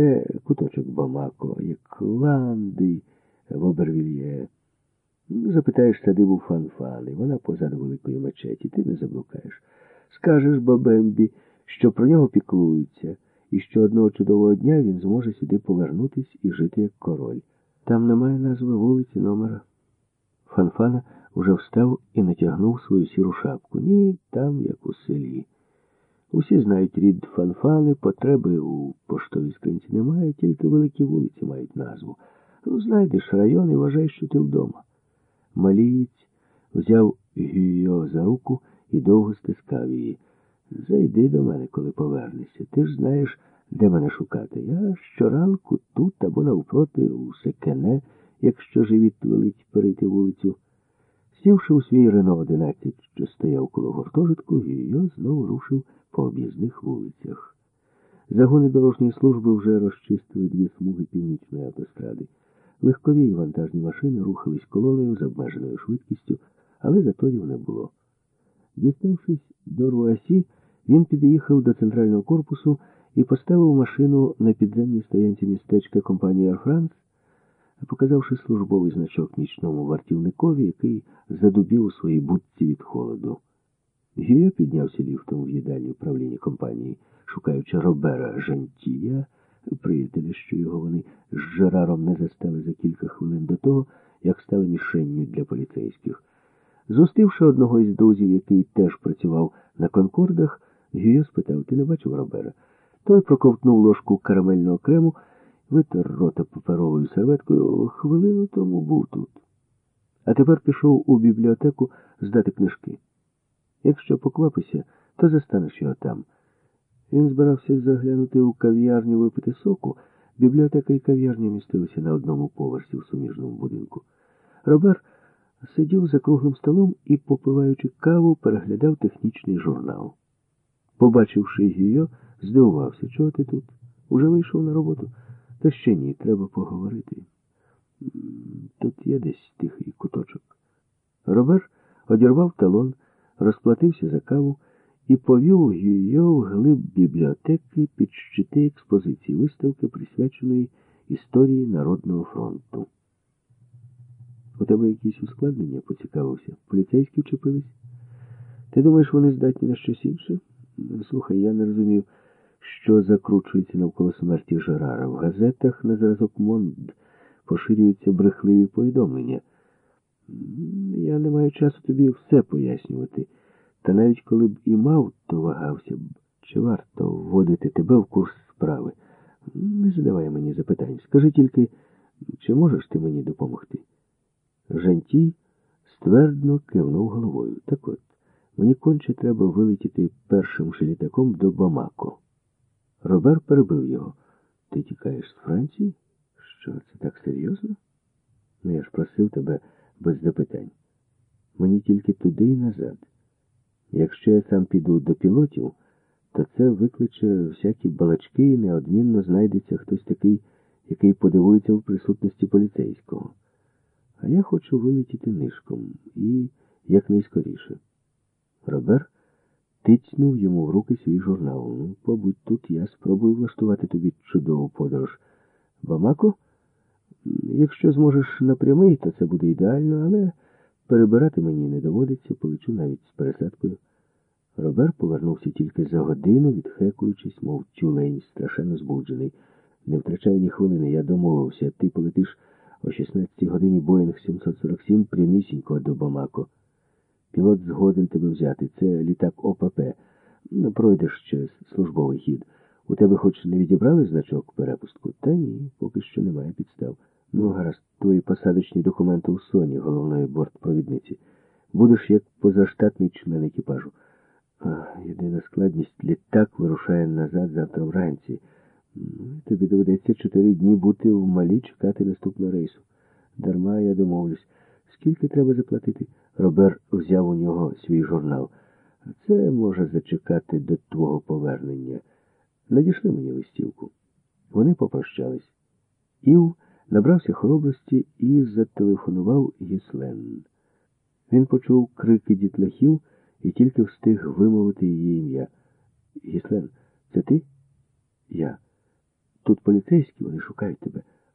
Це куточок Бамако, як Ланди в Обервільє. Ну, Запитаєш садибу фанфани, вона позаду великої мечеті, ти не заблукаєш. Скажеш Бабембі, що про нього піклуються, і що одного чудового дня він зможе сюди повернутись і жити як король. Там немає назви вулиці, номера. Фанфана уже встав і натягнув свою сіру шапку. Ні, там, як у селі. Усі знають рід фанфани, потреби у поштовій скринці немає, тільки великі вулиці мають назву. Ну, знайдеш район і вважай, що ти вдома. Малієць взяв Гюйо за руку і довго стискав її. Зайди до мене, коли повернешся. Ти ж знаєш, де мене шукати. Я щоранку тут або навпроти у Секене, якщо живіт велить перейти вулицю. Сівши у свій Рено 11, що стояв коло гуртожитку, Гюйо знову рушив по об'їзних вулицях. Загони дорожньої служби вже розчистили дві смуги північної автостради. Легкові і вантажні машини рухались колоною з обмеженою швидкістю, але заторів не було. Діставшись до Руасі, він під'їхав до центрального корпусу і поставив машину на підземній стоянці містечка компанії Air France, показавши службовий значок нічному вартівникові, який задубів у своїй будці від холоду. Гіо піднявся ліфтом в їдальню правління компанії, шукаючи Робера Жантія, приятеля, що його вони з Жераром не застали за кілька хвилин до того, як стали мішенню для поліцейських. Зустрівши одного із друзів, який теж працював на конкордах, Гіо спитав, ти не бачив Робера? Той проковтнув ложку карамельного крему, витер рота паперовою серветкою. Хвилину тому був тут. А тепер пішов у бібліотеку здати книжки. Якщо поквапися, то застанеш його там. Він збирався заглянути у кав'ярню випити соку. Бібліотека і кав'ярня містилися на одному поверсі в суміжному будинку. Робер сидів за круглим столом і, попиваючи каву, переглядав технічний журнал. Побачивши Гюйо, здивувався, чого ти тут? Уже вийшов на роботу? Та ще ні, треба поговорити. Тут є десь тихий куточок. Робер одірвав талон, розплатився за каву і повів Гюйо в глиб бібліотеки під щити експозиції виставки, присвяченої історії Народного фронту. У тебе якісь ускладнення, поцікавився. Поліцейські вчепились? Ти думаєш, вони здатні на щось інше? Слухай, я не розумів, що закручується навколо смерті Жерара. В газетах на зразок Монд поширюються брехливі повідомлення. Я не маю часу тобі все пояснювати. Та навіть коли б і мав, то вагався б, чи варто вводити тебе в курс справи. Не задавай мені запитань. Скажи тільки, чи можеш ти мені допомогти? Жантій ствердно кивнув головою. Так от, мені конче треба вилетіти першим же літаком до Бамако. Робер перебив його. Ти тікаєш з Франції? Що, це так серйозно? Ну, я ж просив тебе без запитань. Мені тільки туди і назад. Якщо я сам піду до пілотів, то це викличе всякі балачки і неодмінно знайдеться хтось такий, який подивується в присутності поліцейського. А я хочу вилетіти нишком і якнайскоріше. Робер тицнув йому в руки свій журнал. Ну, побудь тут, я спробую влаштувати тобі чудову подорож. Бамако? Якщо зможеш напрямий, то це буде ідеально, але перебирати мені не доводиться, полечу навіть з пересадкою. Робер повернувся тільки за годину, відхекуючись, мов тюлень, страшенно збуджений. Не втрачай ні хвилини, я домовився. Ти полетиш о 16 годині Боїнг 747 прямісінько до Бамако. Пілот згоден тебе взяти. Це літак ОПП. Ну, пройдеш через службовий хід. У тебе хоч не відібрали значок перепустку? Та ні, поки що немає підстав. Ну, гаразд, твої посадочні документи у Соні, головної бортпровідниці. Будеш як позаштатний член екіпажу. А, єдина складність літак вирушає назад завтра вранці. Ну, тобі доведеться чотири дні бути в малі чекати наступного рейсу. Дарма я домовлюсь. Скільки треба заплатити? Робер взяв у нього свій журнал. Це може зачекати до твого повернення. Надійшли мені листівку. Вони попрощались. Ів набрався хоробрості і зателефонував Гіслен. Він почув крики дітлахів і тільки встиг вимовити її ім'я. Гіслен, це ти? Я. Тут поліцейські, вони шукають тебе.